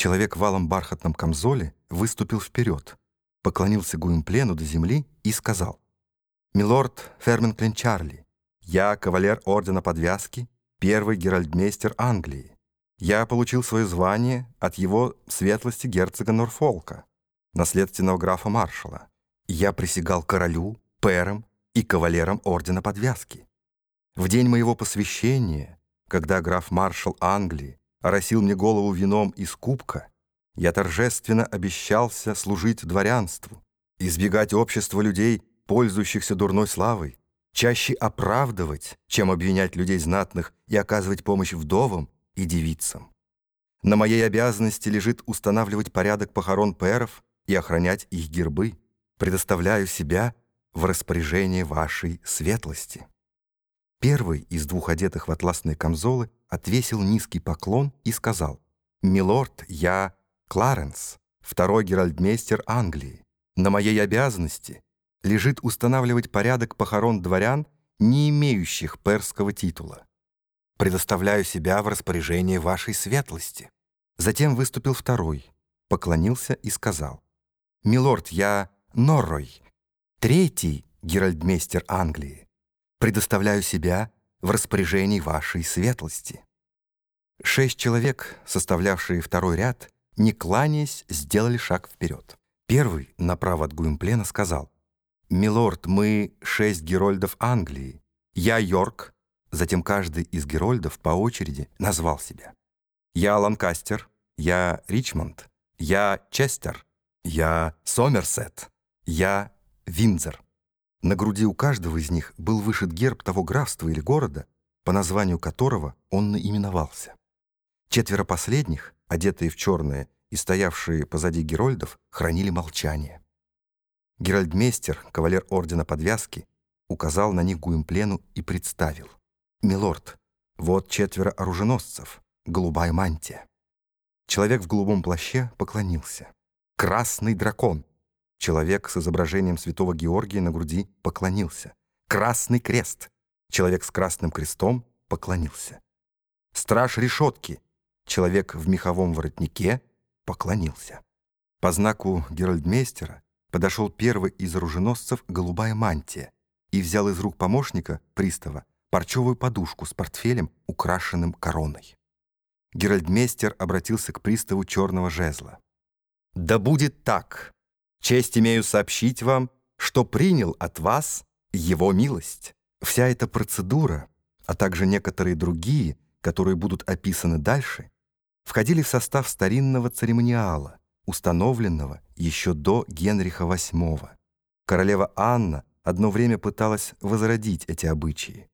Человек в алом бархатном камзоле выступил вперед, поклонился Гуимплену до земли и сказал, «Милорд Ферминклин Чарли, я кавалер Ордена Подвязки, первый геральдмейстер Англии. Я получил свое звание от его светлости герцога Норфолка, наследственного графа маршала. Я присягал королю, пэрам и кавалерам Ордена Подвязки. В день моего посвящения, когда граф-маршал Англии оросил мне голову вином из кубка, я торжественно обещался служить дворянству, избегать общества людей, пользующихся дурной славой, чаще оправдывать, чем обвинять людей знатных и оказывать помощь вдовам и девицам. На моей обязанности лежит устанавливать порядок похорон пэров и охранять их гербы. Предоставляю себя в распоряжение вашей светлости». Первый из двух одетых в атласные камзолы отвесил низкий поклон и сказал, «Милорд, я Кларенс, второй геральдмейстер Англии. На моей обязанности лежит устанавливать порядок похорон дворян, не имеющих перского титула. Предоставляю себя в распоряжение вашей светлости». Затем выступил второй, поклонился и сказал, «Милорд, я Норрой, третий геральдмейстер Англии предоставляю себя в распоряжении вашей светлости». Шесть человек, составлявшие второй ряд, не кланяясь, сделали шаг вперед. Первый, направо от Гуимплена, сказал, «Милорд, мы шесть герольдов Англии. Я Йорк». Затем каждый из герольдов по очереди назвал себя. «Я Ланкастер, я Ричмонд, я Честер, я Сомерсет, я Виндзор». На груди у каждого из них был вышит герб того графства или города, по названию которого он наименовался. Четверо последних, одетые в черное и стоявшие позади герольдов, хранили молчание. Геральдмейстер, кавалер Ордена Подвязки, указал на них Гуимплену и представил. «Милорд, вот четверо оруженосцев, голубая мантия». Человек в голубом плаще поклонился. «Красный дракон!» Человек с изображением святого Георгия на груди поклонился. Красный крест. Человек с красным крестом поклонился. Страж решетки. Человек в меховом воротнике поклонился. По знаку геральдмейстера подошел первый из оруженосцев голубая мантия и взял из рук помощника, пристава, парчевую подушку с портфелем, украшенным короной. Геральдмейстер обратился к приставу черного жезла. «Да будет так!» Честь имею сообщить вам, что принял от вас его милость. Вся эта процедура, а также некоторые другие, которые будут описаны дальше, входили в состав старинного церемониала, установленного еще до Генриха VIII. Королева Анна одно время пыталась возродить эти обычаи.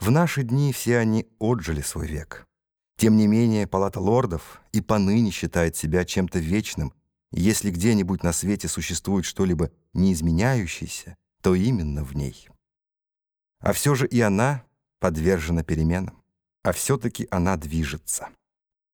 В наши дни все они отжили свой век. Тем не менее, Палата лордов и поныне считает себя чем-то вечным если где-нибудь на свете существует что-либо неизменяющееся, то именно в ней. А все же и она подвержена переменам. А все-таки она движется.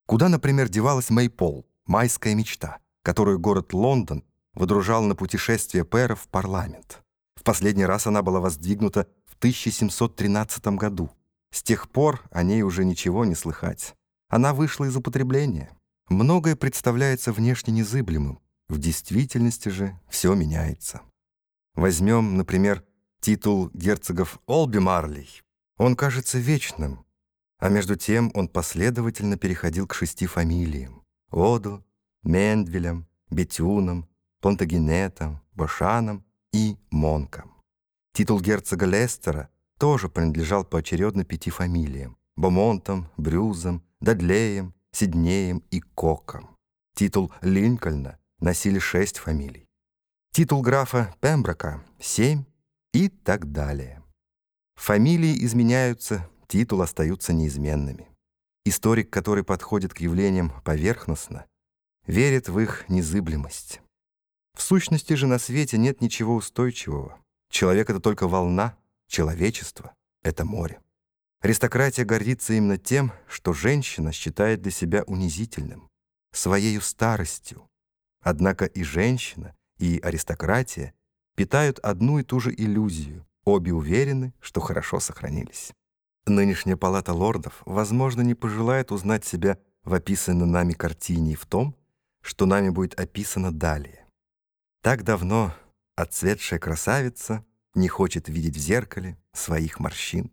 Куда, например, девалась Мейпол, майская мечта, которую город Лондон выдружал на путешествие пэров в парламент. В последний раз она была воздвигнута в 1713 году. С тех пор о ней уже ничего не слыхать. Она вышла из употребления. Многое представляется внешне незыблемым, в действительности же все меняется. Возьмем, например, титул герцогов Олби-Марлей. Он кажется вечным, а между тем он последовательно переходил к шести фамилиям — Оду, Мендвелям, Бетюнам, Плантагенетам, Башанам и Монкам. Титул герцога Лестера тоже принадлежал поочередно пяти фамилиям — Бомонтам, Брюзам, Дадлеям, Сиднеем и Коком. Титул Линкольна носили шесть фамилий. Титул графа Пемброка — семь и так далее. Фамилии изменяются, титулы остаются неизменными. Историк, который подходит к явлениям поверхностно, верит в их незыблемость. В сущности же на свете нет ничего устойчивого. Человек — это только волна, человечество — это море. Аристократия гордится именно тем, что женщина считает для себя унизительным, своею старостью. Однако и женщина, и аристократия питают одну и ту же иллюзию, обе уверены, что хорошо сохранились. Нынешняя палата лордов, возможно, не пожелает узнать себя в описанной нами картине в том, что нами будет описано далее. Так давно отцветшая красавица не хочет видеть в зеркале своих морщин.